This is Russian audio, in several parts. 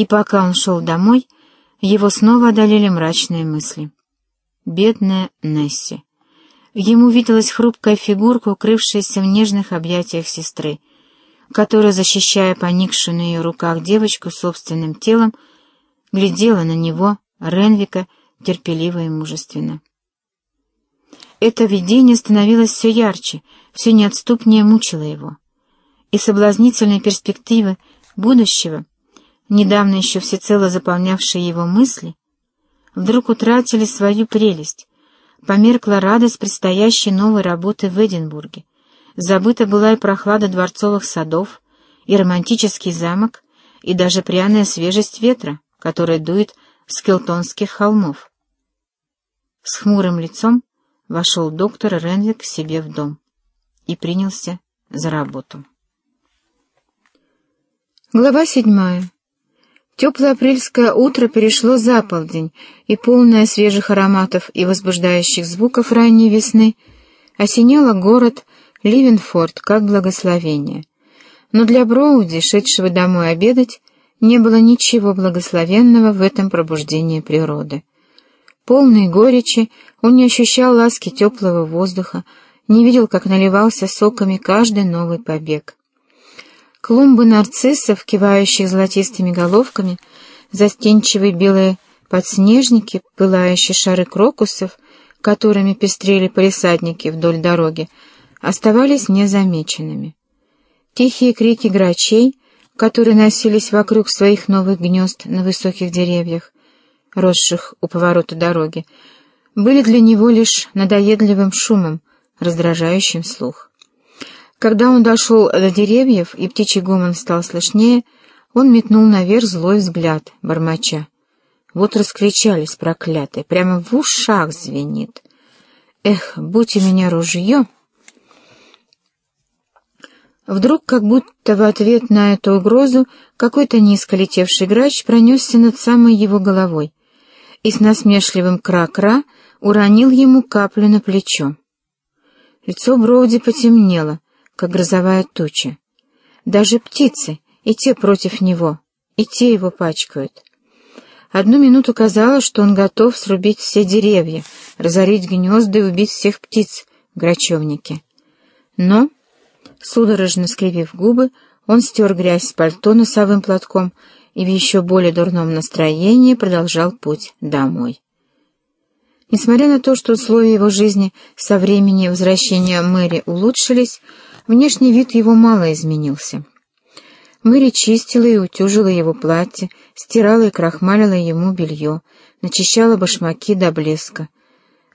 И пока он шел домой, его снова одолели мрачные мысли. Бедная Несси. Ему виделась хрупкая фигурка, укрывшаяся в нежных объятиях сестры, которая, защищая поникшую на ее руках девочку собственным телом, глядела на него, Ренвика, терпеливо и мужественно. Это видение становилось все ярче, все неотступнее мучило его. И соблазнительные перспективы будущего, недавно еще всецело заполнявшие его мысли, вдруг утратили свою прелесть, померкла радость предстоящей новой работы в Эдинбурге, забыта была и прохлада дворцовых садов, и романтический замок, и даже пряная свежесть ветра, который дует с келтонских холмов. С хмурым лицом вошел доктор Ренвик к себе в дом и принялся за работу. Глава седьмая. Теплое апрельское утро перешло за полдень, и полное свежих ароматов и возбуждающих звуков ранней весны осеняло город Ливенфорд как благословение. Но для Броуди, шедшего домой обедать, не было ничего благословенного в этом пробуждении природы. Полный горечи, он не ощущал ласки теплого воздуха, не видел, как наливался соками каждый новый побег. Клумбы нарциссов, кивающих золотистыми головками, застенчивые белые подснежники, пылающие шары крокусов, которыми пестрели полисадники вдоль дороги, оставались незамеченными. Тихие крики грачей, которые носились вокруг своих новых гнезд на высоких деревьях, росших у поворота дороги, были для него лишь надоедливым шумом, раздражающим слух. Когда он дошел до деревьев, и птичий гомон стал слышнее, он метнул наверх злой взгляд, бормоча. Вот раскричались проклятые, прямо в ушах звенит. Эх, будь у меня ружье! Вдруг, как будто в ответ на эту угрозу, какой-то низко летевший грач пронесся над самой его головой и с насмешливым кра-кра уронил ему каплю на плечо. Лицо Броуди потемнело, как грозовая туча. Даже птицы, и те против него, и те его пачкают. Одну минуту казалось, что он готов срубить все деревья, разорить гнезда и убить всех птиц в грачевнике. Но, судорожно скривив губы, он стер грязь с пальто носовым платком и в еще более дурном настроении продолжал путь домой. Несмотря на то, что условия его жизни со времени возвращения Мэри улучшились, Внешний вид его мало изменился. Мэри чистила и утюжила его платье, стирала и крахмалила ему белье, начищала башмаки до блеска.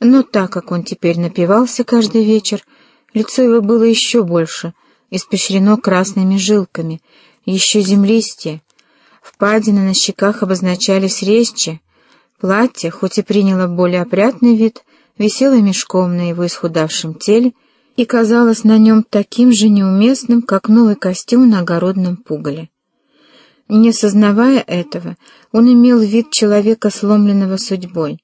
Но так как он теперь напивался каждый вечер, лицо его было еще больше, испещрено красными жилками, еще землистее. Впадины на щеках обозначались резче. Платье, хоть и приняло более опрятный вид, висело мешком на его исхудавшем теле, и казалось на нем таким же неуместным, как новый костюм на огородном пугале. Не сознавая этого, он имел вид человека, сломленного судьбой.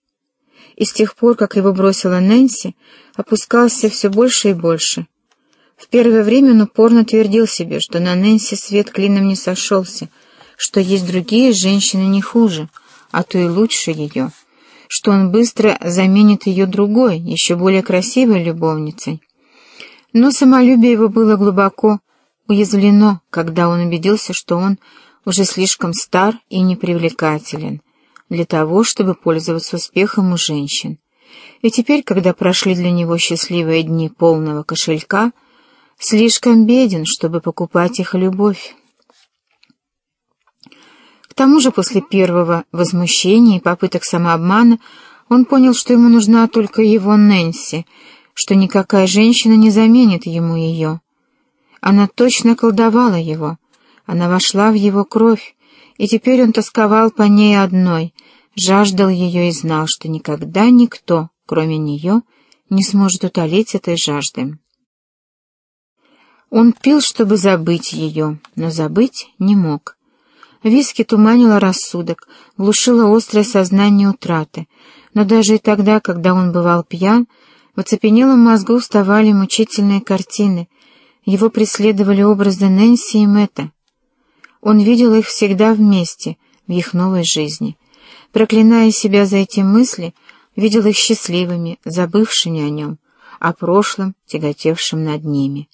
И с тех пор, как его бросила Нэнси, опускался все больше и больше. В первое время он упорно твердил себе, что на Нэнси свет клином не сошелся, что есть другие женщины не хуже, а то и лучше ее, что он быстро заменит ее другой, еще более красивой любовницей. Но самолюбие его было глубоко уязвлено, когда он убедился, что он уже слишком стар и непривлекателен для того, чтобы пользоваться успехом у женщин. И теперь, когда прошли для него счастливые дни полного кошелька, слишком беден, чтобы покупать их любовь. К тому же после первого возмущения и попыток самообмана он понял, что ему нужна только его Нэнси — что никакая женщина не заменит ему ее. Она точно колдовала его, она вошла в его кровь, и теперь он тосковал по ней одной, жаждал ее и знал, что никогда никто, кроме нее, не сможет утолить этой жажды. Он пил, чтобы забыть ее, но забыть не мог. Виски туманило рассудок, глушило острое сознание утраты, но даже и тогда, когда он бывал пьян, в оцепенелом мозгу вставали мучительные картины. Его преследовали образы Нэнси и Мэтта. Он видел их всегда вместе, в их новой жизни. Проклиная себя за эти мысли, видел их счастливыми, забывшими о нем, о прошлом, тяготевшем над ними.